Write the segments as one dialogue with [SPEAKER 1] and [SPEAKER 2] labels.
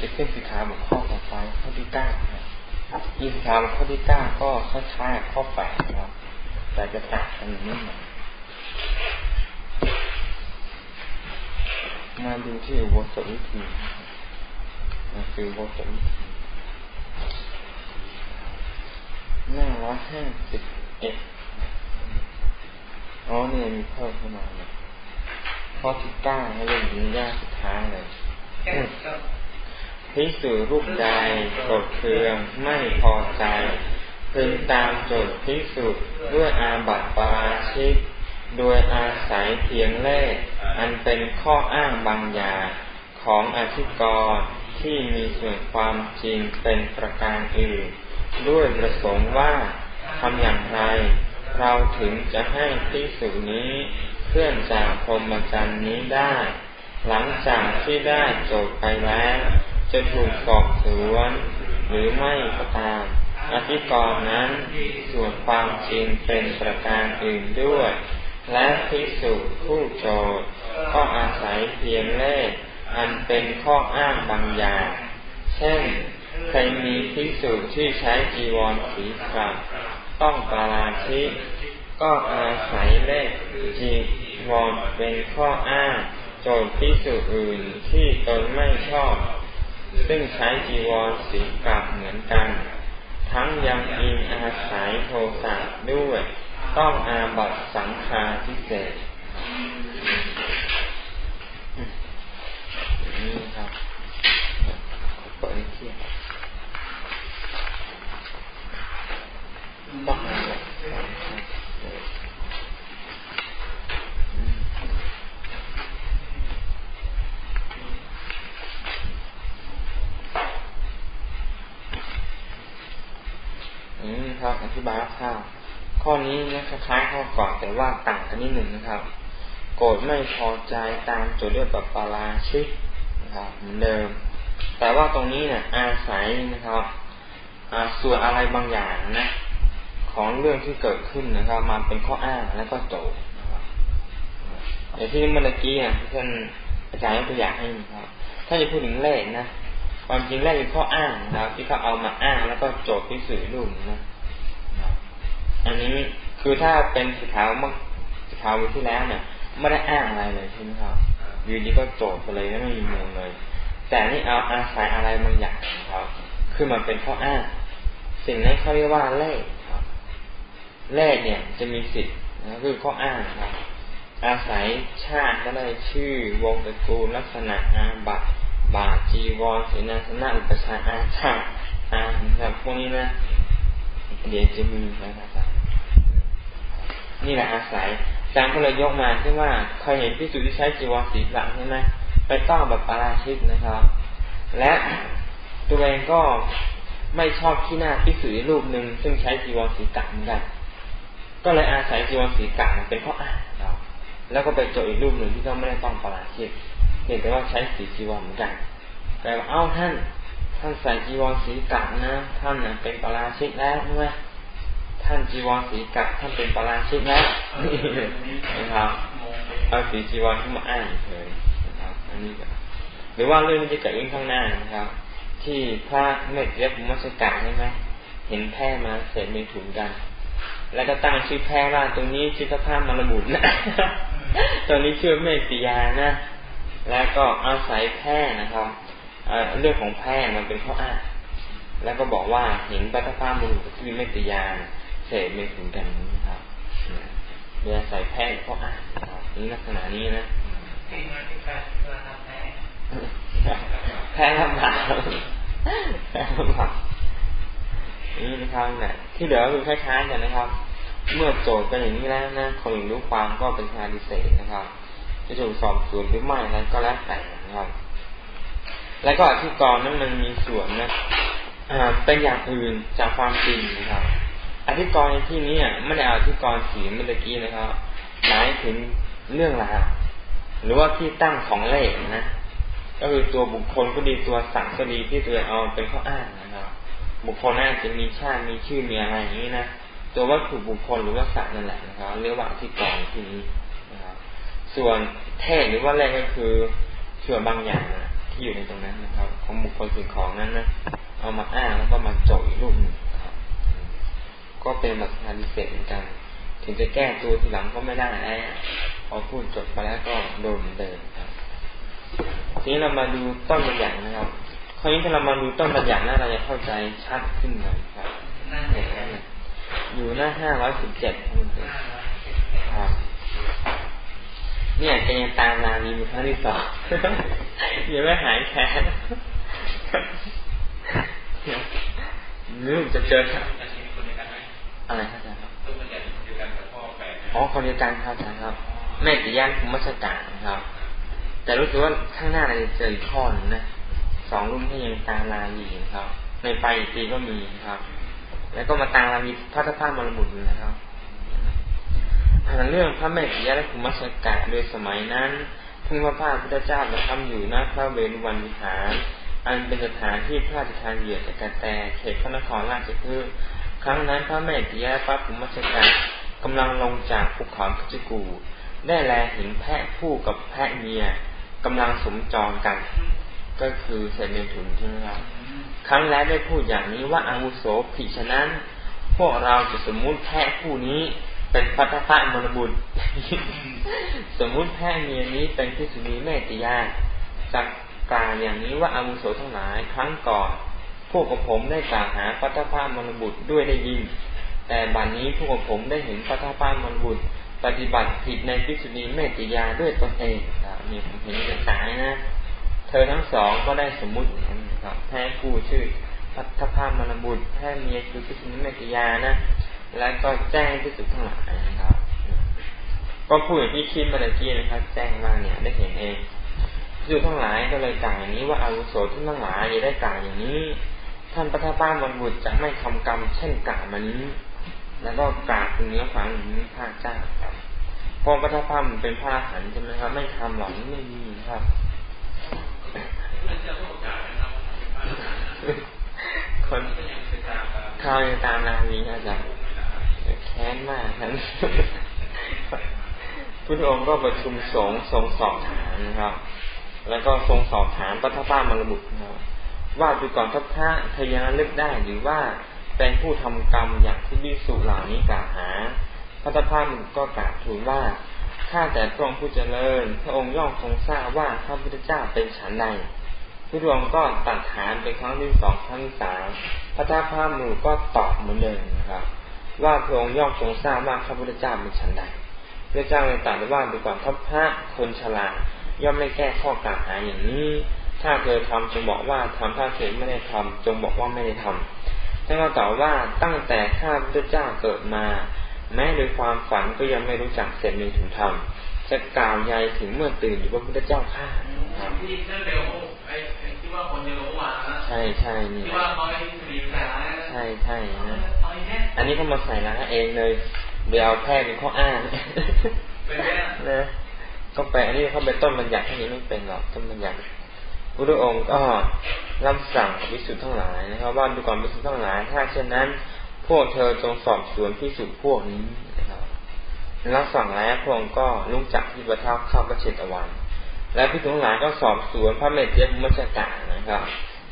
[SPEAKER 1] จะขึ้นสิขาบทข้อต่อไปข้อที่เก้าครับอีสิขาบทข้อที่เก้าก็คล้ายๆข้อแปดครับแต่จะต่างกันนิดหน่อยมาดูที่วสวิธีมาคือวสวิธีหน้าร้อยห้าสิบเอ็ดอ๋อเนี่ยมีเพิ่มเข้ามาเลยข้อที่เก้าให้เรื่องนี้ยากสุดท้ายเลย พิสูรูปใดกดเคืองไม่พอใจพึงตามโจทย์พิสูจน์ด้วยอาบัติปาชิก โดยอาศัยเพียงเล่อันเป็นข้ออ้างบางอย่างของอธิกรที่มีส่วนความจริงเป็นประการอื่น ด้วยประสงค์ว่าทำอย่างไร เราถึงจะให้พิสูจนี้เคลื่อนจากพรหมจรรย์นี้ได้ หลังจากที่ได้จบไปแล้ว จะถูกสอบสวนหรือไม่ก็ตาม อธิกรณ์นั้นส่วนความจริงเป็นประการอื่นด้วย และพิสูจผู้โจทย์ก็อาศัยเพียงเล่อันเป็นข้ออ้างบางอย่าง เช่นใครมีพิสูจที่ใช้จีวรสีขาวต้องปาราชิก็อาศัยเลขจีวรเป็นข้ออ้างโจทย์พิสูจอื่นที่ตนไม่ชอบ ซึ่งใช้จีวรสีกับเหมือนกัน ทั้งยังอิงอาศัยโทสะด้วย ต้องอาบัตสังฆาพิเศษนี่ครับเปิดเทียบต้อง นี่ครับ อธิบายคร่าวข้อนี้นะคล้ายๆข้อก่อนแต่ว่าต่างกันนิดหนึ่งนะครับ โกรธไม่พอใจตามโจทย์ด้วยแบบปาราชิกนะครับเหมือนเดิม แต่ว่าตรงนี้เนี่ยอาศัยนะครับส่วนอะไรบางอย่างนะ ของเรื่องที่เกิดขึ้นนะครับ มาเป็นข้ออ้างแล้วก็โจทย์นะครับอย่างที่เมื่อกี้อะท่านอาจารย์ยกตัวอย่างให้นะครับ ถ้าจะพูดถึงเลขนะ ความจริงแรกเป็นข้ออ้างนะครับที่เขาเอามาอ้างแล้วก็โจทย์พิสูจน์รูปนะอันนี้คือถ้าเป็นสิขาวเมื่อสิขาววันที่แล้วเนี่ยไม่ได้อ้างอะไรเลยใช่ไหมครับอยู่ดีก็โจทย์ไปเลยไม่มีมูลเลย แต่นี่เอาอาศัยอะไรบางอย่างครับคือมันเป็นข้ออ้างสิ่งนั้นเขาเรียกว่าเลขครับเลขเนี่ยจะมีสิทธิ์นะคือข้ออ้างครับอาศัยชาติก็ได้ชื่อวงตระกูลลักษณะอาบัต บาจีวรเสนาสนะอุปชาอาชาอาแบบพวกนี้นะเดี๋ยวจะมีนะครับนี่แหละอาศัยจางก็เลยยกมาที่ว่าเคยเห็นพิสุที่ใช้จีวรสีหลังใช่ไหมไปต้องแบบปาราชิกนะครับ และตัวเองก็ไม่ชอบที่หน้าพิสุรูปหนึ่งซึ่งใช้จีวรสีกัเหมือนกันก็เลยอาศัยจีวรสีกัเป็นข้ออ้างเราแล้วก็ไปโจอีกรูปหนึ่งที่เขาไม่ได้ต้องปาราชิก แต่ว่าใช้สีจีวรเหมือนกัน แต่ว่าเอ้าท่าน ท่านใส่จีวรสีกันะ ท่านเป็นปราชิกแล้วใช่ไหมท่านจีวรสีกัท่านเป็นปราชิกแล้วนะครับเอาสีจีวรขึ้นมาอ้างเลยนะครับ อันนี้หรือว่าเรื่องที่เกิดขึ้นข้างหน้านะครับ ที่พระเมตเรียบมัสกัดใช่ไหมเห็นแพร่มาเสร็จมีถุงกัน แล้วก็ตั้งชื่อแพร่ว่าตรงนี้ชื่อพระพามรบุนะตรงนี้ชื่อเมตติยานะ แล้วก็อาศัยแพร่นะครับเรื่องของแพร่มันเป็นข้ออ้างแล้วก็บอกว่าเห็นปัตตามือที่มีเมตยานเสพไม่ถึงกันนะครับเรียใส่แพร่ข้ออ้างครับนี่ลักษณะนี้นะแพ้รับหนาแพ้รับหนานี่นะครับเนี่ยที่เหลือคือคล้ายๆกันนะครับ เมื่อโจทย์เป็นอย่างนี้แล้วนะคนรู้ความก็เป็นชาดิเศษนะครับ จะถูกสอบสวนหรือไม่นั้นก็แล้วแต่นะครับ แล้วก็อธิกรณ์นั้นมันมีส่วนนะเป็นอย่างอื่นจากความจริงนะครับ อธิกรณ์ในที่นี้ไม่ได้เอาอธิกรณ์สีเมื่อกี้นะครับ หมายถึงเรื่องราวหรือว่าที่ตั้งของเลขนะก็คือตัวบุคคลก็ดีตัวสังก็ดีที่ตัวเอาเป็นข้ออ้างนะครับ บุคคลน่าจะมีชาติมีชื่อมีอะไรอย่างนี้นะตัววัตถุบุคคลหรือว่าสัตว์นั่นแหละนะครับเรียกว่าอธิกรณ์ที่นี้ ส่วนเทศหรือว่าแรกก็คือส่วนบางอย่างที่ที่อยู่ในตรงนั้นนะครับ ของบุคคลสิ่งของนั้นนะเอามาอ้างแล้วก็มาโจยรูปหนึ่งครับ ก็เป็นมาทานเศษเหมือนกันถึงจะแก้ตัวทีหลังก็ไม่ได้แล้วพอพูดจบไปแล้วก็โดนเดินครับทีนี้เรามาดูต้นบัญญัตินะครับคราวนี้ถ้าเรามาดูต้นบัญญัตินะเราจะเข้าใจชัดขึ้นเลยครับอยู่หน้าห้าร้อยสิบเจ็ดครับ เนี่ยแกยังตามนานีมีครั้งที่สองยังไม่หายแค้นนึกจะเจออะไรครับอาจารย์ครับอ๋อคนเดียวกันครับอาจารย์ครับ แม่ติย่านภูมิชกาครับ แต่รู้สึกว่าข้างหน้าเราจะเจออีกข้อนึงนะสองรุ่นที่ยังตามลามีครับ ในไปอีกทีก็มีครับ แล้วก็มาตามลามีพัฒนภาพมรบุตรนะครับ เรื่องพระแม่ติยะและภูมิชกะโดยสมัยนั้นพึ่งพระพาพุทธเจ้าประทับอยู่หน้าพระเวรุวันวิหาร อันเป็นสถานที่พระราชทานเหยื่อจากกแต่เขตพระนครราชคฤห์ครั้งนั้นพระแม่ติยะพระภูมิชกะกำลังลงจากภูเขาพิจกู ได้แลเห็นแพะผู้กับแพะเมียกำลังสมจองกัน ก็คือเสด็จถึงใช่ไหมครับครั้งแรกได้พูดอย่างนี้ว่าอาวุโสผิฉะนั้น พวกเราจะสมมุติแพะผู้นี้ เป็นพัทธะมรบุตรสมมุติแพะเมียนี้เป็นพิสุนีแม่ติยาจักกล่าวอย่างนี้ว่าอาวุโสทั้งหลายครั้งก่อน พวกกับผมได้กล่าวหาพัทธะมรบุตรด้วยได้ยิน แต่บัดนนี้พวกกับผมได้เห็นพัทธะมรบุตรปฏิบัติผิดในพิสุนีแม่ติยาด้วยตนเองนี่ผมเห็นจะตายนะ เธอทั้งสองก็ได้สมมุตินะครับแพ้ผู้ชื่อพัทธะมรบุตรแพ้เมียคือพิสุนีแม่ติยานะ แล้วก็แจ้งที่สุดทั้งหลายนะครับ ก็พูดอย่างที่คิดมาเมื่อกี้นะครับ แจ้งว่าเนี่ย ได้เห็นเองที่สุดทั้งหลายก็เลยกล่าวอย่างนี้ว่าอาวุโสท่านทั้งหลายอย่าได้กล่าวอย่างนี้ ท่านพระท้าป้ามันบุตรจะไม่ทำกรรม เช่นกล่าวมานี้แล้วก็กล่าวถึงเนื้อฟังอย่างนี้พระเจ้าครับพอพระท้าป้ามันเป็นพระหันใช่ไหมครับ ไม่ทำหรอกไม่มีครับคนข้าวยังตามนามีอาจารย์แค้นมากนั้นพุทธองค์ก็ประชุมสงฆ์ทรงสอบถามนะครับ แล้วก็ทรงสอบถามพระทัพพามรบุตรนะครับว่าดูก่อนทัพพระเธอยังเลือกได้หรือว่าเป็นผู้ทำกรรมอย่างที่วิสุเหล่านี้กล่าวหา พระทัพพามก็กล่าวทูลว่าข้าแต่พระองค์ผู้เจริญ พระองค์ย่อมทรงทราบว่าพระพุทธเจ้าเป็นฉันใดพระองค์ก็ตัดฐานเป็นครั้งที่สองครั้งที่สามพระทัพพามือก็ตอบเหมือนเดิมนะครับ ว่าพระองค์ย่อมทรงทราบว่าพระพุทธเจ้าเป็นฉันใดพระเจ้าเลยตรัสว่าดูก่อนทัพพระคนฉลาดย่อมไม่แก้ข้อกล่าวหาอย่างนี้ ถ้าเคยทำจงบอกว่าทำถ้าเคยไม่ได้ทำจงบอกว่าไม่ได้ทำท่านก็ตอบว่าตั้งแต่ข้าพุทธเจ้าเกิดมา แม้โดยความฝันก็ยังไม่รู้จักเสร็จมีถึงธรรม จะกล่าวใหญ่ถึงเมื่อตื่นอยู่ว่าพุทธเจ้าข้าที่เร็วไอ้ที่ว่าคนจะรู้ว่าใช่ใช่นี่ที่ว่าเขาไอ้สีแผลใช่ใช่นะอันนี้เขามาใส่นะเองเลยเดี๋ยวเอาแพทย์เป็นข้ออ้างนะก็ไปอันนี้เขาเป็นต้นบัญญัติที่นี้ไม่เป็นหรอกต้นบัญญัติพระองค์ก็รับสั่งวิสุทธ์ทั้งหลายนะครับว่าดูก่อนวิสุทธ์ทั้งหลาย ถ้าเช่นนั้น พวกเธอจงสอบสวนพิสุทธ์พวกนี้นะค รับรับสั่งแล้วพระองค์ก็ลุกจากที่ประทับเข้าพระเชตวัน และพิสุทธ์ทั้งหลายก็สอบสวนพระเมตเทีมุชกานะครับ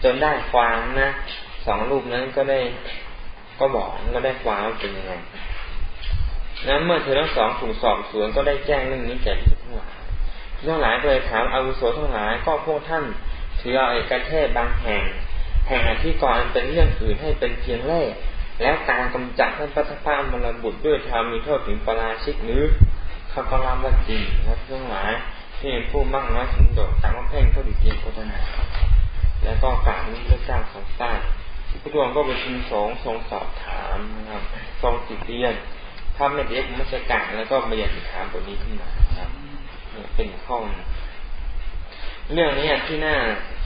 [SPEAKER 1] จนได้ความนะสองรูปนั้นก็ได้ก็บอกก็ได้ความเป็นยังไงนั้นเมื่อเธอทั้งสองถูกสอบสวนก็ได้แจ้งเรื่องนี้แก่พิทั้งหลายทั้งหลายก็เลยถามอาวุโสทั้งหลายก็พวกท่านถือเอาเอกเทศบางแห่ง แห่งอธิกรณ์เป็นเรื่องอื่นให้เป็นเพียงเล่ แล้วการกำจัดท่านพัทภาพมรบุตรด้วยธรรมมีโทษถึงปราชิกหรือเขาก็รับว่าจริงนะทั้งหลายที่เป็นผู้มั่งน้อยถึงโดดตามว่าเพ่งเขาดีเกียงโฆษณาแล้วก็กล่าวนี้พระเจ้าของใต้พระองก็ไปชิมสงทรงสอบถามนะครับทรงติเตียนถ้าไม่เด็กมัสกัดแล้วก็มาอยากถามบทนี้ขึ้นมาครับเป็นข้อเรื่องนี้ที่น่า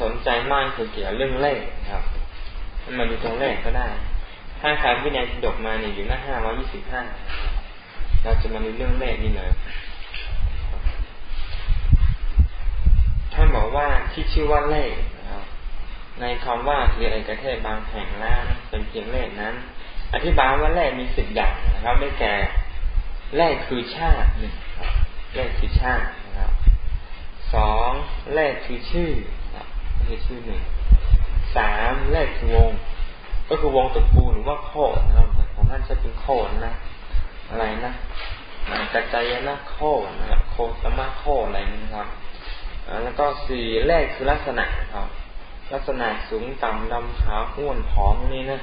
[SPEAKER 1] สนใจมากคือเกี่ยวเรื่องเลขครับมาดูตรงเลขก็ได้ ถ้าใครวินัยดกมาเนี่ยอยู่หน้าห้าร้อยี่สิบห้าเราจะมาดูเรื่องเลขนี่หน่อยท่านบอกว่าที่ชื่อว่าเลขในคำว่าเรียเอกเทศบางแห่งแล้วเป็นเพียงเลขนั้น อธิบายว่าเลขมีสิบอย่างนะครับได้แก่เลขคือชาติหนึ่งเลขคือชาตินะครับสองเลขคือชื่อนี่ชื่อหนึ่งสามแรกคือวง ก็คือวงตระกูลหรือว่าโคดนะครับของท่านจะเป็นโคดนะ อะไรนะกระจายนะโคดนะครับโคสมาโคอะไรนะครับแล้วก็สี่แรกคือลักษณะครับ ลักษณะสูงต่ำดำขาวอ้วนผอมนี่นะ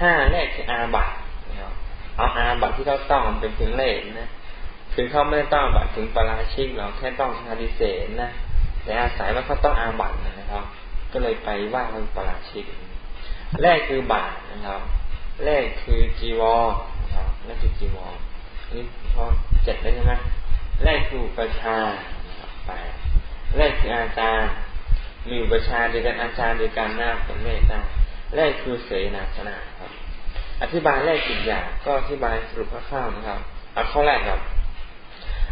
[SPEAKER 1] ห้าแรกคืออาบัตนะครับเอาอาบัตที่เขาต้องเป็นเพียงเลขนะคือเขาไม่ต้องบัตถึงปราชิกหรอกแค่ต้องฮาดิเศษนะแต่อาศัยว่าเขาต้องอาบัตนะครับ ก็เลยไปว่าเขาปราชิก แรกคือบาทนะครับ แรกคือจีวรนะครับแรกคือจีวรนี่พอเจ็ดได้ใช่ไหมแรกคือประชาแปดแรกคืออาจารย์มีอุปชาเดียวกันอาจารย์เดียวกันหน้าเป็นเมตตาแรกคือเสนาสนะครับ อธิบายแรกสิบอย่างก็อธิบายสรุปคร่าวๆนะครับเอาข้อแรกครับ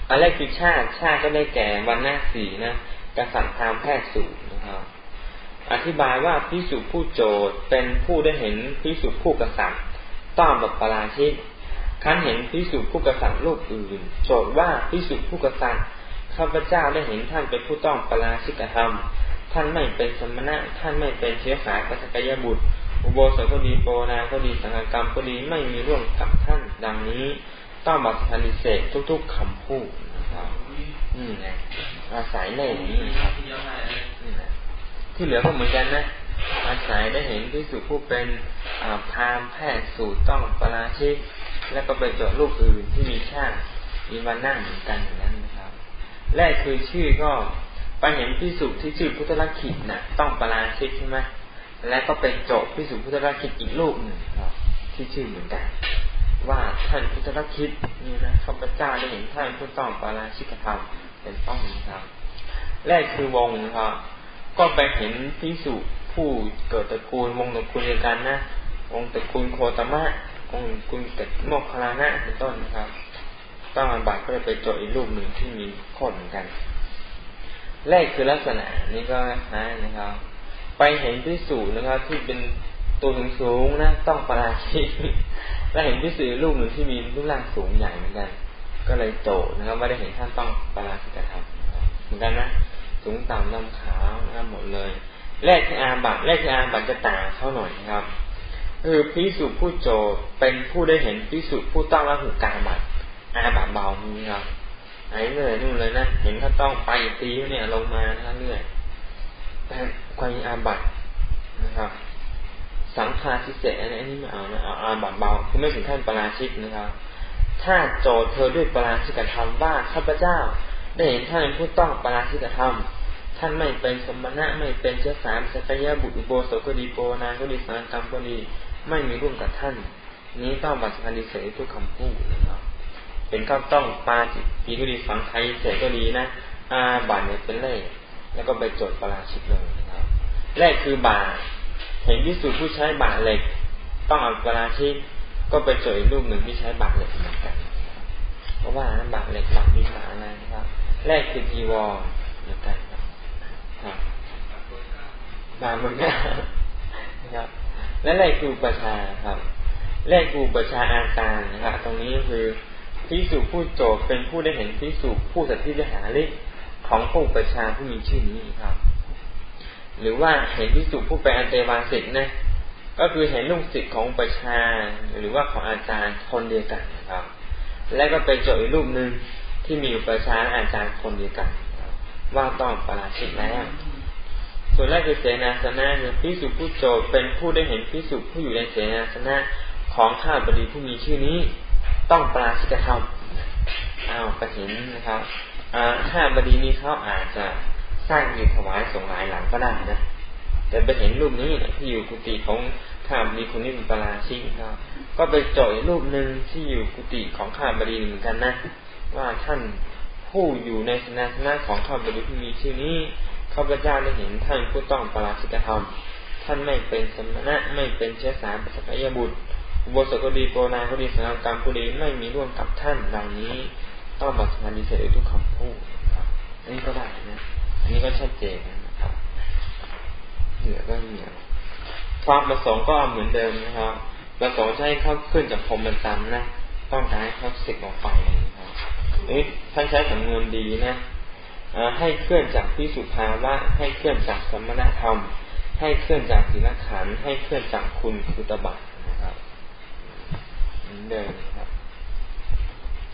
[SPEAKER 1] อันแรกคือชาติชาติก็ได้แก่วันหน้าสีนะกษัตริย์ตามแพทย์สูตรนะครับ อธิบายว่าพิสุผู้โจทย์เป็นผู้ได้เห็นพิสุผู้กษัตริย์ต้อนแบบปราชิกคันเห็นพิสุผู้กษัตริย์รูปอื่น โจทย์ว่าพิสุผู้กษัตริย์ข้าพเจ้าได้เห็นท่านเป็นผู้ต้องปราชิกธรรม ท่านไม่เป็นสมณะ ท่านไม่เป็นเชื้อสายปัจกยบุตร อุโบสถก็ดีโปนาก็ดีสังฆกรรมก็ดีไม่มีร่วมกับท่านดังนี้ ต้องบัตรนิเศษทุกๆคำพูดนะครับนี่ไงอาศัยเล่นี้นะครับ ที่เหลือก็เหมือนกันนะ อาศัยได้เห็นพิสุผู้เป็นพามแพทย์สูตรต้องปราชิก แล้วก็ไปจดรูปอื่นที่มีชาติมีวันนั่งเหมือนกันอย่างนั้นนะครับ แรกคือชื่อก็ไปเห็นพิสุที่ชื่อพุทธลักขิตนะต้องปราชิกใช่ไหมแล้วก็ไปโจทย์พิสุพุทธลักขิตอีกรูปหนึ่งครับ ที่ชื่อเหมือนกัน ว่าท่านพุทธลักขิตนี่นะข้าพเจ้าได้เห็นท่านผู้ต้องปาราชิกธรรมเป็นต้องนะครับแรกคือวงนะครับ ก็ไปเห็นพิสุผู้เกิดตระกูลวงตระกูลเดียวกันนะวงตระกูลโคตมะวงตระกูลเกิดโมคคลานะเป็นต้นนะครับ ต้องอาบัตก็เลยไปโจทย์อีกรูปหนึ่งที่มีโคตเหมือนกันแรกคือลักษณะนี้ก็นะนะครับ ไปเห็นพิสูจนะครับ ที่เป็นตัวสูงนะต้องปราชิกและเห็นพิสูจรูปหนึ่งที่มีรูปร่างสูงใหญ่เหมือนกัน ก็เลยโจนะครับไม่ได้เห็นท่านต้องปราชิกธรรมเหมือนกันนะ สูงต่ำลำขาวนะหมดเลย แรกคืออาบัตแรกคืออาบัตจะต่างเขาหน่อยครับคือพิสุผู้โจเป็นผู้ได้เห็นพิสุผู้ต้องละหุกาบัตอาบัตเบานี้ครับไอ้เลยนู่นเลยนะเห็นเขาต้องไปตีเนี่ยลงมานะเรื่อยแต่ความอาบัตนะครับสังฆาทิเศษอันนี้ไม่เอานะเอาอาบัตเบาคือไม่ถึงขั้นปราชิกนะครับ ถ้าโจเธอด้วยปราชิกธรรมว่าข้าพเจ้า ได้เห็นท่านเป็นผู้ต้องปราชิกธรรม ท่านไม่เป็นสมณะไม่เป็นเชื้อสายสกยะบุตรอุโบสถก็ดีโปนาก็ดีสังกรรมก็ดีไม่มีร่วมกับท่าน นี้ต้องบัตรสันดิเสทุกคำพูดนะครับ เป็นข้าต้องปาจิปีก็ดีสังไทยเสก็ดีนะอาบัตเนี่ยเป็นเลขแล้วก็ไปโจทย์ปราชิกเลยนะครับแรกคือบาเห็นพิสูจผู้ใช้บาเหล็ก ต้องเอาเวลาที่ก็ไปเจอรูปหนึ่งที่ใช้บาเหล็กเหมือนกัน เพราะว่าบาเหล็กบาดีบาอะไรนะครับ แรกคือจีวรนกันครับบาเมือนกันนะครับ และแรกคือประชาครับ แรกคือประชาอาการนะครับตรงนี้คือพิสูจผู้โจทย์เป็นผู้ได้เห็นพิสูจผู้สัตย์ที่จะหาลิของผู้ประชาผู้มีชื่อนี้ครับ หรือว่าเห็นพิสุผู้เป็นอันเตวาสิทธ์นะก็คือเห็นลูกศิษย์ของประชา หรือว่าของอาจารย์คนเดียวกันนะครับ และก็เป็นโจทย์อีกรูปหนึ่ง ที่มีประชาอาจารย์คนเดียวกัน ว่าต้องประราชิกแล้ว ส่วนแรกคือเสนาสนะคือพิสุผู้โจทย์เป็นผู้ได้เห็นพิสุผู้อยู่ในเสนาสนะของข้าบดีผู้มีชื่อนี้ ต้องประราชิกธรรมอ้าวก็เห็นนะครับข้าบดีนี้เขาอาจจะสร้างอยู่ถวายสงหลายหลังก็ได้นะแต่ไปเห็นรูปนี้ที่อยู่กุฏิของข้ามีคนนี้เป็นประราชิกครับก็ไปจ่อยรูปหนึ่งที่อยู่กุฏิของข้าบดีเหมือนกันนะ ว่าท่านผู้อยู่ในสนาสนะของข้าบดีที่มีชื่อนี้ข้าพเจ้าได้เห็นท่านผู้ต้องปราชิกธรรม ท่านไม่เป็นสมณะไม่เป็นเชื้อสายสกยบุตรอุโบสถก็ดีโปนาก็ดีสังกรรมก็ดีไม่มีร่วมกับท่านดังนี้ ต้องบัตรมาดีเสด็จทุกคำพูดนี่ก็ได้นะ อันนี้ก็ชัดเจนนะครับเหลือก็เหลือความประสงค์ก็เหมือนเดิมนะครับประสงค์ใช้เขาขึ้นจากพรมบรรจำนะ ต้องการให้เขาสิกออกไป นะครับเอ๊ะท่านใช้สำนวนดีนะให้เคลื่อนจากพิสุภาวะ ให้เคลื่อนจากสมณธรรม ให้เคลื่อนจากศีลขันให้เคลื่อนจากคุณคือตบะนะครับเดินครับ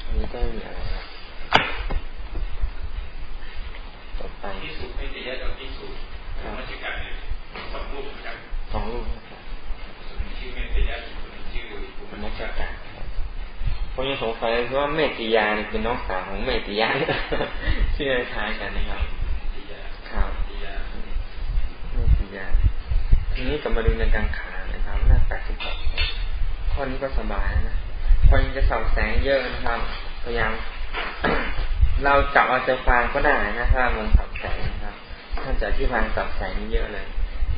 [SPEAKER 1] อันนี้ก็ไม่มีอะไรครับต่อไป
[SPEAKER 2] พิสุไม่จะแยกกับพิสุมัจการเนี่ยสองรูปเหมือนกันสองรูปครับชื่อเมตยะชื่อ
[SPEAKER 1] มัจการ ผมยังสงสัยว่าเมติยาเป็นน้องสาวของเมติยาที่คล้ายกันนะครับครับเมติยาทีนี้กลับมาดูในกลางขานะครับหน้าแปดสิบหกข้อนี้ก็สบายนะพอยังจะส่องแสงเยอะนะครับพยายามเราจับเอาใจฟังก็ได้นะครับมันสับแสงนะครับท่านจะที่พานสับแสงเยอะเลย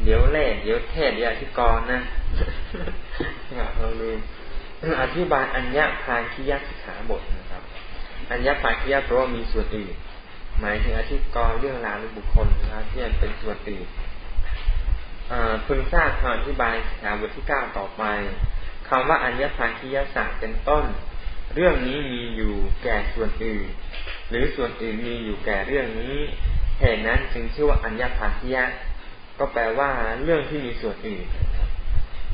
[SPEAKER 1] เดี๋ยวเล่เดี๋ยวเทศเดี๋ยวอธิกรนะเราดู อธิบายอัญญาพาคิยสิกขาบทนะครับ อัญญาพาคิยแปลว่ามีส่วนอื่น หมายถึงอธิกรเรื่องราวหรือบุคคลนะครับที่เป็นส่วนอื่นพึงทราบคำอธิบายสิกขาบทที่เก้าต่อไปคำว่าอัญญาพาคิยสักเป็นต้น เรื่องนี้มีอยู่แก่ส่วนอื่น หรือส่วนอื่นมีอยู่แก่เรื่องนี้เหตุนั้นจึงชื่อว่าอัญญาภาคิยะ ก็แปลว่าเรื่องที่มีส่วนอื่น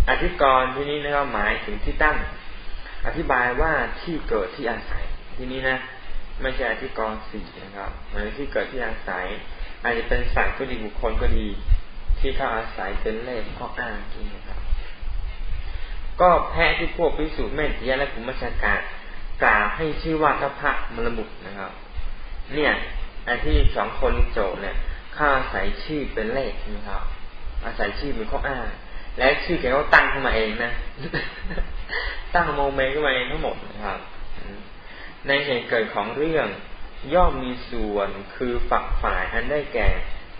[SPEAKER 1] อธิกรณ์ที่นี้นะครับหมายถึงที่ตั้ง อธิบายว่าที่เกิดที่อาศัย ที่นี้นะ ไม่ใช่อธิกรณ์สี่นะครับหมายที่เกิดที่อาศัย อาจจะเป็นสัตว์ก็ดีบุคคลก็ดี ที่เขาอาศัยเป็นเล่มข้ออ้างนี่นะครับ ก็แพะที่พวกพิสูจน์แม่เทียและภูมิชากาศกล่าวให้ชื่อว่าทัพพระมรบุตรนะครับ เนี่ยไอ้ที่สองคนโจเนี่ยข้าอาศัยชื่อเป็นเลขนะครับ อาศัยชื่อเป็นข้ออ้างและชื่อแกก็ตั้งขึ้นมาเองนะ ตั้งโมเมขึ้นมาเองทั้งหมดนะครับ ในเหตุเกิดของเรื่องย่อมมีส่วนคือฝักฝ่ายอันได้แก่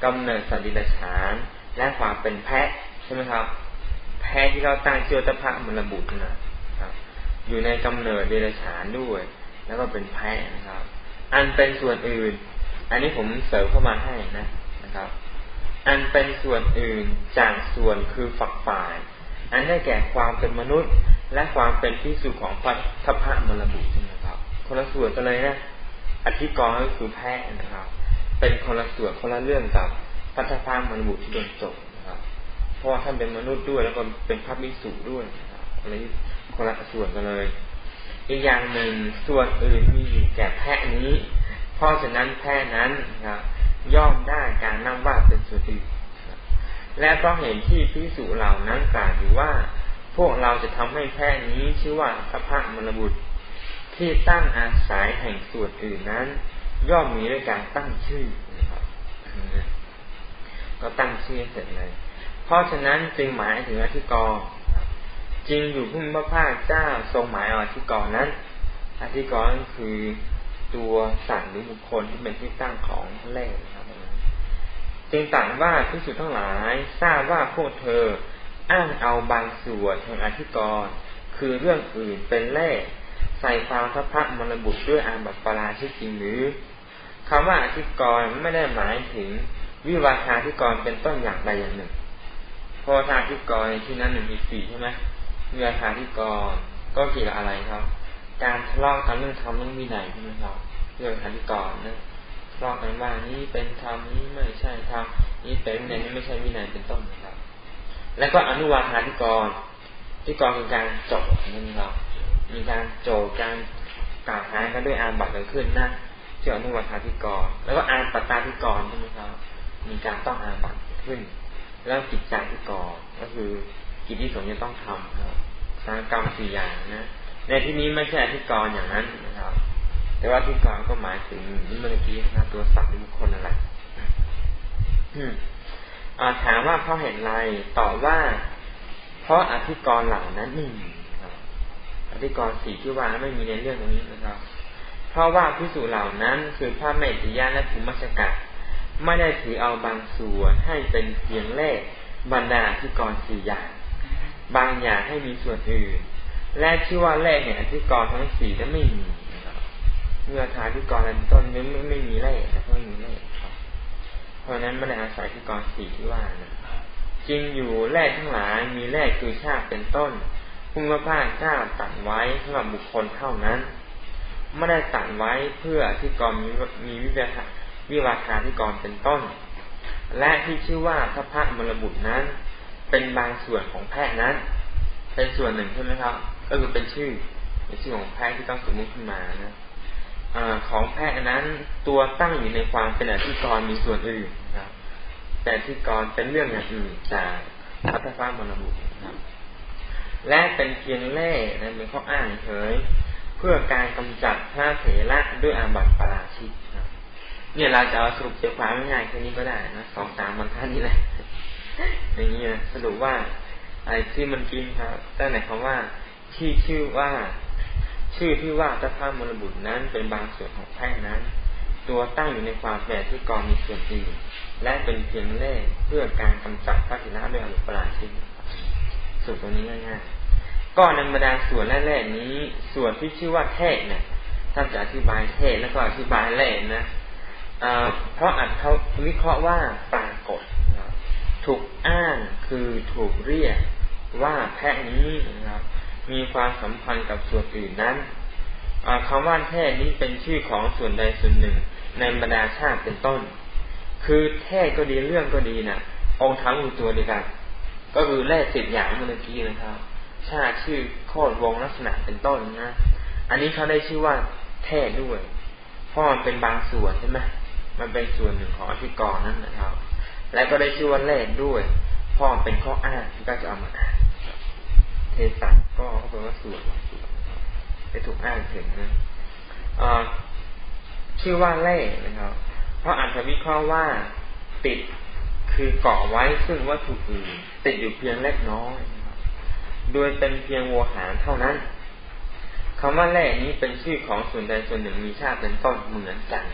[SPEAKER 1] กำเนิดสันติฉานและความเป็นแพะใช่ไหมครับ แพะที่เราตั้งเชื่อตะพระมรบุตรนะครับ อยู่ในกำเนิดเดรัจฉานด้วย แล้วก็เป็นแพะนะครับ อันเป็นส่วนอื่น อันนี้ผมเสริมเข้ามาให้นะนะครับ อันเป็นส่วนอื่นจากส่วนคือฝักฝ่าย อันได้แก่ความเป็นมนุษย์ และความเป็นที่สุของพัทพะมรบุใช่ไหมครับ คนละส่วนกันเลยนะอธิกรก็คือแพะนะครับ เป็นคนละส่วนคนละเรื่องกับพัทพะมรบุที่โดนจบนะครับเพราะว่าท่านเป็นมนุษย์ด้วย แล้วก็เป็นพระมิสุด้วยนะครับอะไรคนละส่วนกันเลย อีกอย่างหนึ่งส่วนอื่นมีอยู่แก่แพะนี้เพราะฉะนั้นแพะนั้นนะครับย่อมได้การนั่งว่าเป็นสุติและเพราะเห็นที่พิสูจเหล่านั้นกล่าวอยู่ว่า พวกเราจะทำให้แค่นี้ชื่อว่าพระพะมรบุตร ที่ตั้งอาศัยแห่งส่วนอื่นนั้น ย่อมมีด้วยการตั้งชื่อนะครับก็ตั้งชื่อเสร็จเลย เพราะฉะนั้นจึงหมายถึงอธิกรจริงอยู่พุ่มพระภาคเจ้าทรงหมายอธิกรนั้น อธิกรคือตัวสัตว์หรือบุคคลที่เป็นที่ตั้งของแรกนะครับ จึงต่างว่าพิสุทั้งหลายทราบว่าพวกเธอ อ้างเอาบางส่วนแห่งอธิกรณ์คือเรื่องอื่นเป็นแรกใส่ความพระพักมรบุตรด้วยอาบัติปราชิจริงหรือคำว่าอธิกรณ์ไม่ได้หมายถึงวิวาทาธิกรเป็นต้นอย่างใดอย่างหนึ่งพอทาธิกรที่นั้นหนึ่งมีสี่ใช่ไหมวิวาทาธิกรก็เกี่ยวกับอะไรครับ การทะเลาะกันเรื่องธรรมเรื่องวินัยใช่ไหมครับเรื่องขันธิกรนะทะเลาะกันว่านี้เป็นธรรมนี้ไม่ใช่ธรรมนี้เป็นวินัยนี้ไม่ใช่วินัยเป็นต้นนะครับ แล้วก็อนุวาหาธิกรที่กรคือการโจทย์นะครับมีการโจทย์การกล่าวหากันด้วยอาบัตเกิดขึ้นนะที่อนุวาหาธิกร แล้วก็อาปัตตาธิกรใช่ไหมครับ มีการต้องอาบัตขึ้น แล้วกิจจาธิกรก็คือกิจที่สงฆ์จะต้องทำครับสร้างกรรมสี่อย่างนะในที่นี้ไม่ใช่อธิกรอย่างนั้นนะครับ แต่ว่าอธิกรก็หมายถึงเมื่อกี้นะตัวสัตว์หรือบุคคลอะไร ถามว่าเพราะเห็นไรตอบว่า เพราะอธิกรเหล่านั้นไม่มีอธิกรสี่ที่ว่าไม่มีในเรื่องตรงนี้นะครับ เพราะว่าพิสูจเหล่านั้นคือพระเมติยาและภูมิชกะไม่ได้ถือเอาบางส่วนให้เป็นเพียงเลขบรรดาอธิกรสี่อย่าง บางอย่างให้มีส่วนอื่น และชื่อว่าแรกเนี่ยที่กรทั้งสี่จะไม่มีเมื่อทาที่กรต้นนี้ไม่ไม่มีแรกนะไม่มีแรกค รับเพราะนั้นไม่ได้อาศัยที่กรสี่ที่ว่านะจริงอยู่แรกทั้งหลายมีแรกคือชาติเป็นต้นพุ่งพระพาเจ้าตัดไว้สำหรับบุคคลเท่านั้นไม่ได้ตัดไว้เพื่อที่กรมีมีวิววิวาทาธิกรเป็นต้น และที่ชื่อว่าพระพักมรบุตรนั้น เป็นบางส่วนของแพทย์นั้น เป็นส่วนหนึ่งใช่ไหมครับ ก็คือเป็นชื่อเป็นชื่อของแพทย์ที่ต้องสมมุติขึ้นมานะ อของแพทย์นั้นตัวตั้งอยู่ในความเป็นอธิกรมีส่วนอื่นครับแต่ที่กรเป็นเรื่องอย่างอื่นจากพัทธฟ้ามรบุตรครับ และเป็นเพียงเล่นะเป็นข้ออ้างเฉยเพื่อการกำจัดพระเถระด้วยอาบัติปราชิกเนี่ยเราจะเอาสรุปใจความง่ายๆแค่นี้ก็ได้นะสองสามบรรทัดนี้แหละอย่างนี้นะสรุปว่าไอะไรที่มันกินครับตั้งแต่คำว่าที่ชื่อว่า ชื่อที่ว่าตถามรบุตรนั้นเป็นบางส่วนของแพ่นั้น ตัวตั้งอยู่ในความแปดที่กองมีส่วนอื่นและเป็นเพียงเล่เพื่อการกำจัดพระเถระด้วยอาบัติปราชิกสรุปตรงนี้ง่ายๆก็ในบรรดาส่วนแรกๆนี้ ส่วนที่ชื่อว่าเทศเนี่ยท่านจะอธิบายเทศแล้วก็อธิบายแล่นะเพราะอัดเขาวิเคราะห์ว่าปรากฏถูกอ้างคือถูกเรียกว่าแพะนี้นะครับ มีความสัมพันธ์กับส่วนอื่นนั้นคำว่าแท่นี้เป็นชื่อของส่วนใดส่วนหนึ่ง ในบรรดาชาติเป็นต้น คือแท่ก็ดีเรื่องก็ดีนะองค์ทั้งอยู่ตัวเดียวกัน ก็คือแร่สิบอย่างเมื่อกี้นะครับ ชาติชื่อโคดวงลักษณะเป็นต้นนะ อันนี้เขาได้ชื่อว่าแท่ด้วยเพราะมันเป็นบางส่วนใช่ไหมมันเป็นส่วนหนึ่งของอธิกรณ์นั้นนะครับ และก็ได้ชื่อว่าเลขด้วยพ่อเป็นข้ออ้างที่ก็จะเอามาอ้าง เทสัก็เขาเป็นว่าส่วนได้ถูกอ้างถึงนะชื่อว่าเล่นะครับ เพราะอ่านวิเคราะห์ว่าติดคือเกาะไว้ซึ่งวัตถุอื่น ติดอยู่เพียงเล็กน้อยโดยเป็นเพียงโวหารเท่านั้นคำว่าแร่นี้เป็นชื่อของส่วนใดส่วนหนึ่งมีชาติเป็นต้นเหมือนกัน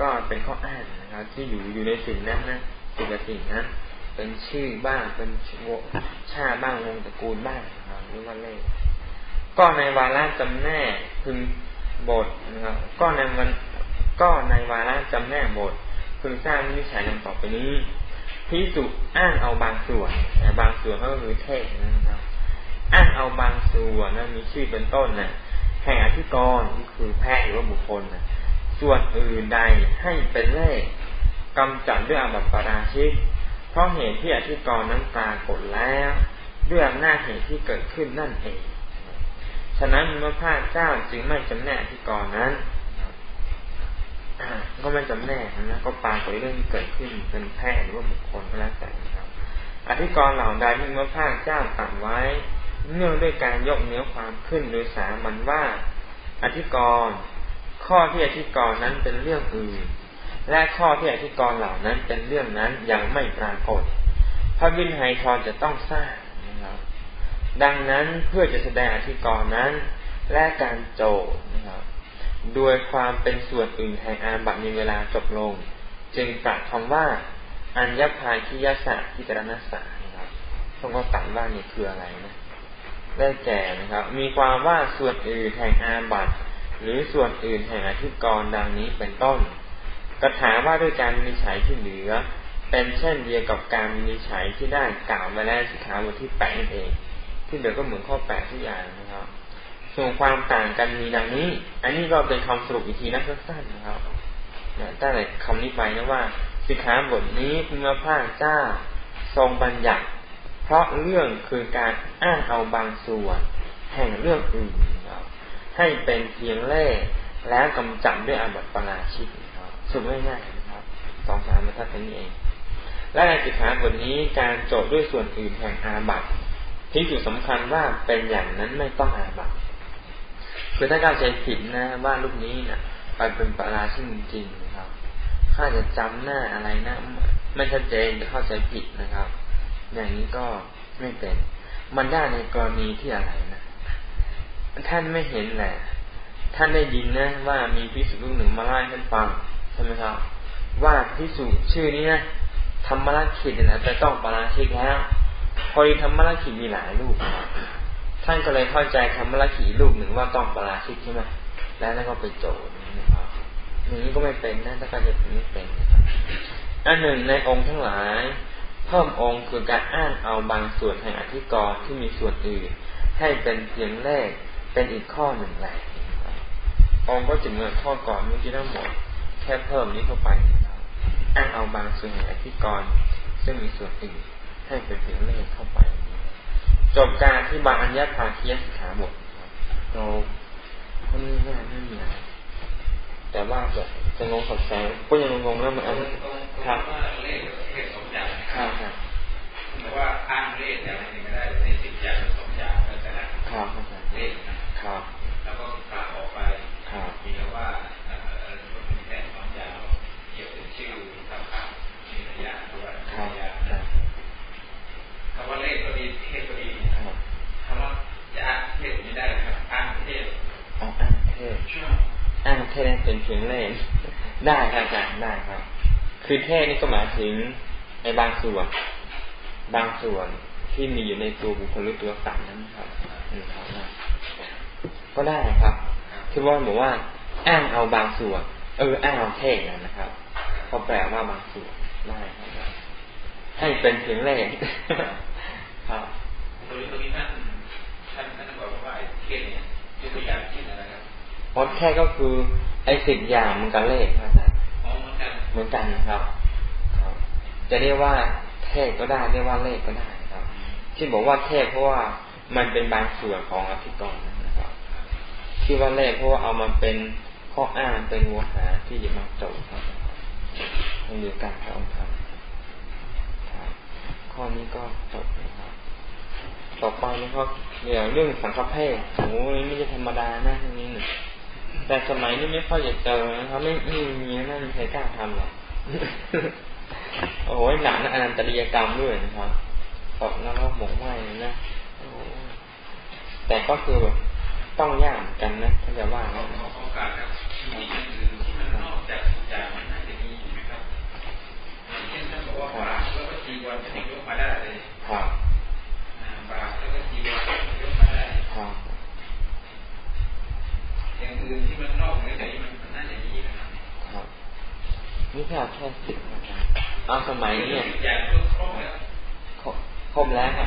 [SPEAKER 1] ก็เป็นข้ออ้างนะครับ ที่อยู่อยู่ในสิ่งนั้นนะสิ่งกับสิ่งนั้น เป็นชื่อบ้างเป็นชาบ้างวงตระกูลบ้างนะครับหรือว่าเลขก็ในวาระจำแนกพึงบทนะครับก็ในวันก็ในวาระจำแนกบทพึงสร้างวิจัยดังต่อไปนี้พิสุอ้างเอาบางส่วนแต่บางส่วนก็คือเทศนะครับ อ้างเอาบางส่วนนะมีชื่อเป็นต้นนะแห่งอธิกรณ์ก็คือแพทย์หรือว่าบุคคลนะส่วนอื่นใดให้เป็นเลขกำจัดด้วยอบัติปราชิก เพราะเหตุที่อธิกรณ์นั้นปรากฏแล้วด้วยอำนาจเหตุที่เกิดขึ้นนั่นเอง ฉะนั้นเมื่อพระเจ้าจึงไม่จำแนกอธิกรณ์นั้นก็ไม่จำแนกนะก็ปรากฏเรื่องที่เกิดขึ้นเป็นแพทย์หรือว่าบุคคลก็แล้วแต่ครับ อธิกรณ์เหล่าใดที่เมื่อพระเจ้าตัดไว้ เนื่องด้วยการยกเนื้อความขึ้นโดยสามันว่า อธิกรณ์ข้อที่อธิกรณ์นั้นเป็นเรื่องอื่น และข้อที่อธิกรณ์เหล่านั้นเป็นเรื่องนั้นยังไม่ปรากฏ พระวินัยทรจะต้องสร้างนะครับดังนั้นเพื่อจะแสดงอธิกรณ์นั้น และการโจทนะครับโดยความเป็นส่วนอื่นแห่งอาบัติในเวลาจบลง จึงปรัคำว่า อัญญพาคิยศาสทิจารณศาสนะครับต้องก็ตัดว่านี่คืออะไรนะได้แก่นะครับ มีความว่าส่วนอื่นแห่งอาบัติหรือส่วนอื่นแห่งอธิกรณ์ดังนี้เป็นต้น กระถาว่าด้วยการมิฉัยที่เหลือ เป็นเช่นเดียวกับการมิฉัยที่ได้กล่าวมาแล้วสิขาบทที่แปดนั่นเอง ที่เหลือก็เหมือนข้อแปดทุกอย่างนะครับ ส่วนความต่างกันมีดังนี้ อันนี้ก็เป็นคำสรุปอีกทีนะสั้นๆนะครับตั้งแต่คำนี้ไปนะว่าสิกขาบทนี้พระพาเจ้าทรงบัญญัติ เพราะเรื่องคือการอ้างเอาบางส่วน แห่งเรื่องอื่นให้เป็นเพียงเล่แล้วกำจัดด้วยอบัติปราชิก สุดง่ายๆนะครับสองสามบรรทัดนี้เอง และในสิกขาบทนี้การโจทย์ด้วยส่วนอื่นแห่งอาบัติที่จุดสำคัญว่าเป็นอย่างนั้นไม่ต้องอาบัตคือถ้าการใจผิดนะว่าลูกนี้นะ่ะไปเป็นปราชิกจริงๆนะครับข้าจะจำหน้าอะไรนะไม่ชัดเจนจะเข้าใจผิดนะครับ อย่างนี้ก็ไม่เป็น มันได้ในกรณีที่อะไรนะ ท่านไม่เห็นแหละ ท่านได้ยินนะว่ามีพิสุลูกหนึ่งมาไล่ท่านฟัง ใช่ไหมครับ ว่าพิสุชื่อนี้นะธรรมรักิดนี่ยจะต้องปราชิกแล้วพอดีธรรมรักิดมีหลายลูกท่านก็เลยเข้าใจธรรมรักิดลูกหนึ่งว่าต้องปราชิกใช่ไหมแล้วนั่นก็ไปโจทย์นะครับอย่างนี้ก็ไม่เป็นนะถ้าการจะไม่เป็นนะครับอันหนึ่งในองค์ทั้งหลาย เพิ่มองค์คือการอ้างเอาบางส่วนแห่งอธิกรณ์ที่มีส่วนอื่น ให้เป็นเพียงแรกเป็นอีกข้อหนึ่งแหละองค์ก็จะเหมือนข้อก่อนเมื่อกี้ทั้งหมด แค่เพิ่มนี้เข้าไปอ้างเอาบางส่วนอธิกรซึ่งมีส่วนอื่นให้เป็นเพียงเลขเข้าไป จบการที่บางอัญญาภาคียสิขาบทเราคนนี้ง่ายไม่มีอะไรแต่ว่าจะจะงงสับแสงก็ยังงงแล้วมัน
[SPEAKER 2] ครับเลขเลขสองอย่างครับครับแต่ว่าอ้างเลขอย่างนี้ไม่ได้ในสิบอย่างสองอย่างก็จะได้ครับเลขนะครับแล้วก็กล่าวออกไปครับมีว่าแค่สองอย่างเกี่ยวกับชื่อคำคำมีระยะด้วยระยะคำว่าเลขก็ดีเทศก็ดีคำว่าจะเทศไม่ได้ครับอ้างเทศ
[SPEAKER 1] อ้างเทศอ้าง เทศเป็นเพียงเลขได้ครับอาจารย์ได้ครับ คือเทศนี่ก็หมายถึงในบางส่วน บางส่วนที่มีอยู่ในตัวบุคคลหรือตัวสัตว์นั้นครับครับก็ได้ครับที่ว่าบอกว่า อ้างเอาบางส่วน เอออ้างเอาเทศนะครับเขาแปลว่าบางส่วนได้ครับให้เป็นเพียงเลข
[SPEAKER 2] ครับตัวนี้ท่านท่านท่านบอกว่าไอเทศเนี่ยตัวอย่างที่อะไร
[SPEAKER 1] พราะแค่ก็คือไอ้สิบอย่างมันกันเลขครับอาจารย์เหมือนกันนะครับครับ จะเรียกว่าเทศก็ได้เรียกว่าเลขก็ได้ครับที่บอกว่าเทศเพราะว่ามันเป็นบางส่วนของอธิกรณ์นะครับที่ว่าเลขเพราะว่าเอามาเป็นข้ออ้างเป็นหัวหาที่จะมาจบครับมันอยู่การพระองค์ครับข้อนี้ก็จบนะครับ ต่อไปนะครับเดี๋ยวเรื่องสังฆเพศโอ้ยไม่ใช่ธรรมดานะทีนี้หนึ่ง แต่สมัยนี้ไม่ค่อยจะเจอนะครับไม่ไม่มีนั่นใครกล้าทำหรอกโอ้ยหนักนะอนันตริยกรรมด้วยนะครับตกนรกหมกไหมนะแต่ก็คือต้องยากกันนะถ้าจะว่านะ
[SPEAKER 2] โอกาสครับที่มันนอกจากจากมันน่าจะมีไหมครับเช่นท่านบอกว่าบาแล้วก็จีวันจะยกมาได้เลยครับบาแล้วก็จีวันยกมาได้ครับ อย่างอื่นที่มันนอกเหนือจากนี้มันน่าจะมีนะครับครับ
[SPEAKER 1] นี่แค่แค่สิบนะครับเอาสมัยนี้
[SPEAKER 2] อย่างครบแล้ว
[SPEAKER 1] ครบแล้วครับ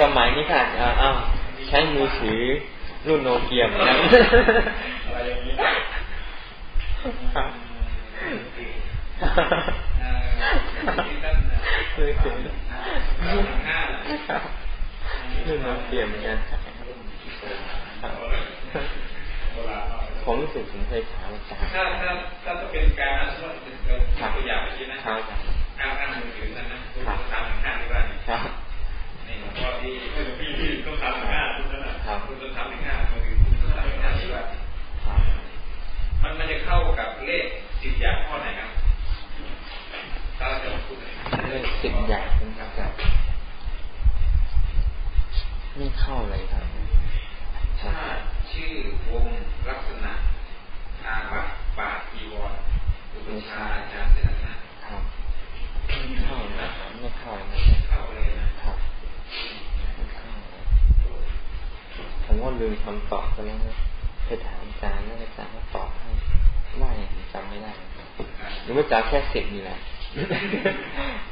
[SPEAKER 1] สมัยนี้ค่ะอ้าวใช้มือถือรุ่นโนเกียมนะอะไรอย่างนี้มือถือรุ่นโนเกียมเหมือนกัน ผมรู้สึกผมเคยถามอาจารย์
[SPEAKER 2] ถ้าถ้าถ้าเป็นการนั้นว่าเป็นตัวอย่างแบบนี้นะอ้างอ้างมือถือนั่นนะคุณต้องทำข้างที่บ้านนี่หลวงพ่อที่พี่พี่ต้องทำข้างคุณนั่นนะคุณต้องทำข้างมือถือคุณต้องทำข้างที่บ้านมันมันจะเข้ากับเลขสิบอย่างข้อไหนครับถ้าเราจะพูด
[SPEAKER 1] เลขสิบอย่างนะครับไม่เข้าเลยครับ
[SPEAKER 2] ถ้า ชื่อวงลักษณะอาบัตปาทีวรอุปชาอาจารย์เสนะครับ
[SPEAKER 1] ไม่เข้านะไม่เข้า
[SPEAKER 2] ไม่เข้าเลยนะครับ
[SPEAKER 1] ไม่เข้าผมว่าลืมคำตอบไปแล้วนะไปถามอาจารย์แล้วอาจารย์ก็ตอบให้ว่าอย่างจำไม่ได้หรือว่าจะแค่สิบนี่แหละ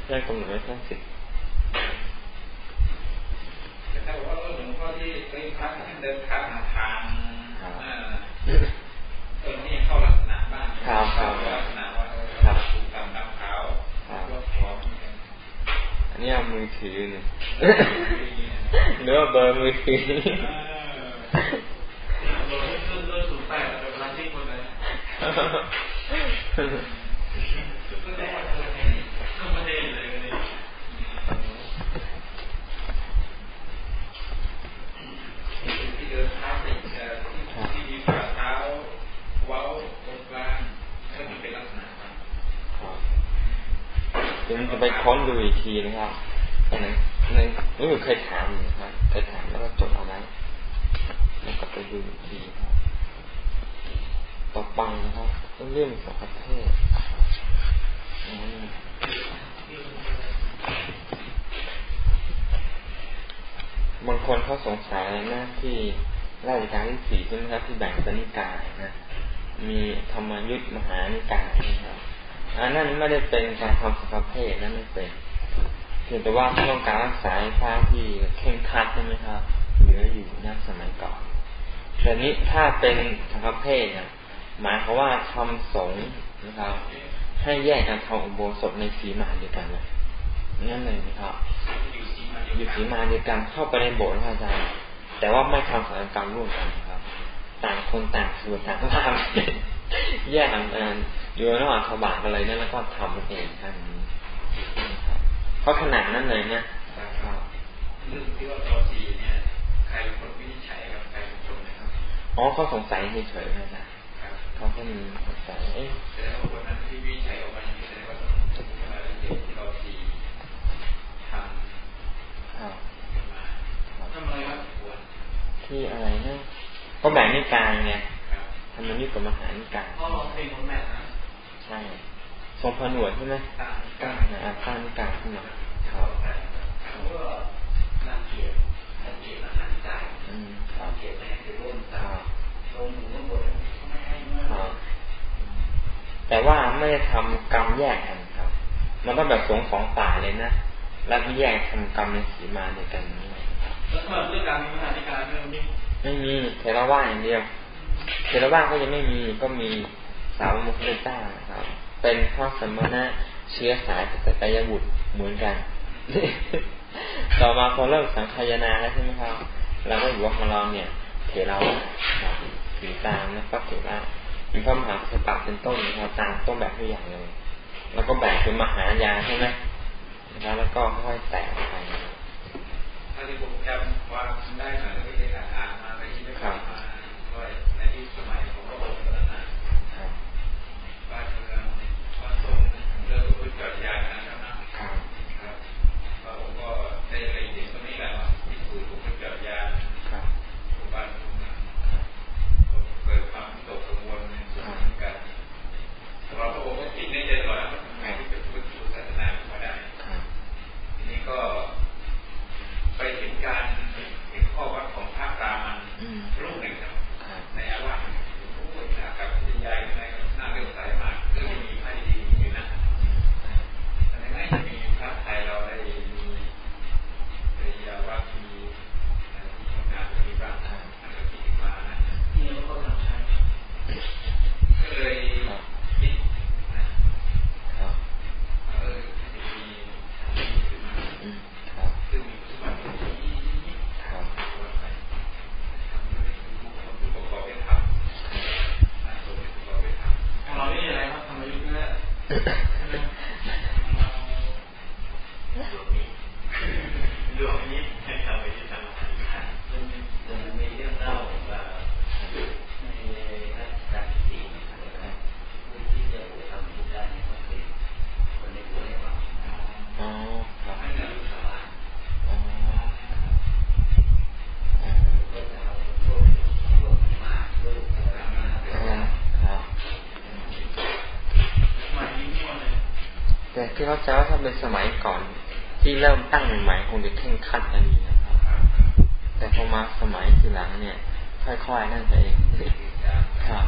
[SPEAKER 1] แค่กำหนดไว้แค่สิบ
[SPEAKER 2] แต่ถ้าบอกว่าหลวงพ่อที่เป็นพระที่เดินทางทาง ตรงนี้เข้าลักษณะบ้างเข้าลักษณะว่าถูกตำดำขาวรถของ
[SPEAKER 1] อันนี้เอามือถือเนี่ยเนื้อเบอร์มือถือเบอร์
[SPEAKER 2] ขึ้นเบอร์สูงแปดเวลาที่คนไหนก็ได้ทั้งประเทศเลย
[SPEAKER 1] ดี๋ยวจะไปค้นดูอีกทีนะครับอันนั้นในนี่เคยถามนะครับเคยถามแล้วก็จดเอาไว้แล้วก็ไปดูอีกทีครับต่อไปนะครับเรื่องสังฆเทบางคนเขาสงสัยนะที่ราชการที่สี่ใช่ไหมครับที่แบ่งเป็นนิกายนะ มีธรรมยุทธมหานิกายนะครับ อันนั้นไม่ได้เป็นการทำสภาเพศนั่นไม่เป็นเพียงแต่ว่าต้องการรักษาพระที่เข่งคัดใช่ไหมครับเหลืออยู่นักสมัยก่อนแต่นี้ถ้าเป็นสังฆเพศนี่ยหมายเขาว่าทำสงนะครับ ให้แยกกันทำอุโบสถในสีมาเดียวกันนะนั่นเลยนะครับอยู่สีมาเดียวกันเข้าไปในโบสถ์นะอาจารย์แต่ว่าไม่ทำสังกรรมร่วมกันครับ ต่างคนต่างส่วนต่างล่า แยกกันอยู่ระหว่างขบาอะไรนั่นแล้วก็ทำเองท่านนี้เพราะขนาดนั้นเลยเนี่ยครับ
[SPEAKER 2] เรื่องที่ว่าตอสีเนี่ยใครเป็นคนวินิจฉัยครับใครเป็นคนนะครับอ๋อ
[SPEAKER 1] เขาสงสัยเฉยๆนะเขาก็มีสงสัยเอ๊ะ
[SPEAKER 2] แสดงว่าคนนั้นที่วินิจฉัยออกมาอย่างนี้แสดงว่าต้องมีรายละเอียดที่ตอสีทำมาทำอะไรครับควร
[SPEAKER 1] ที่อะไรนะก็แบ่งนิกายไง ทำมันนี่กับมหานิกาย
[SPEAKER 2] อ๋อเป็นคนแบ่งนะ
[SPEAKER 1] ใช่ทรงผนวดใช่ไหม
[SPEAKER 2] ก้า
[SPEAKER 1] นะก้านิกายขึ้นมา
[SPEAKER 2] ครับก็นังเกียรนังเกียรอาหารใจนังเกียรแม่จะร่วมตาลงหมู่บนไม่ให้เมื่อ
[SPEAKER 1] แต่ว่าไม่ได้ทำกรรมแยกกันครับ มันต้องแบบสงสองฝ่ายเลยนะ แล้วแยกทำกรรมในสีมาเดียวกันนี่
[SPEAKER 2] แล้วทำไมเรื่องการมีมหาธิการไม่มี
[SPEAKER 1] ไม่มีเทระว่าอย่างเดียว เทระว่าก็ยังไม่มีก็มีสาวมุขเลต้าครับ เป็นพ่อสมณะเชื้อสายสตยบุตรเหมือนกัน ต่อมาพอเริ่มสังขยนาแล้วใช่ไหมครับเราก็อยู่ว่าของเราเนี่ยเถระวถือตามนะก็ถือว่ามีพระมหาสปะเป็นต้นนะครับตามต้นแบบตัวอย่างเลยแล้วก็แบ่งเป็นมหายาใช่ไหมนะครับแล้วก็ค่อยแตกไป
[SPEAKER 2] ถ้าที่ผมจำว่าได้หน่อยก็ได้อ่านมาไปที่ไม่ผ่านมาด้ว ที่เข้าใจ
[SPEAKER 1] ว่าถ้าเป็นสมัยก่อน ที่เริ่มตั้งใหม่คงจะเข่งขัดกันนี้นะครับ แต่พอมาสมัยทีหลังเนี่ย ค่อยๆนั่นเองครับ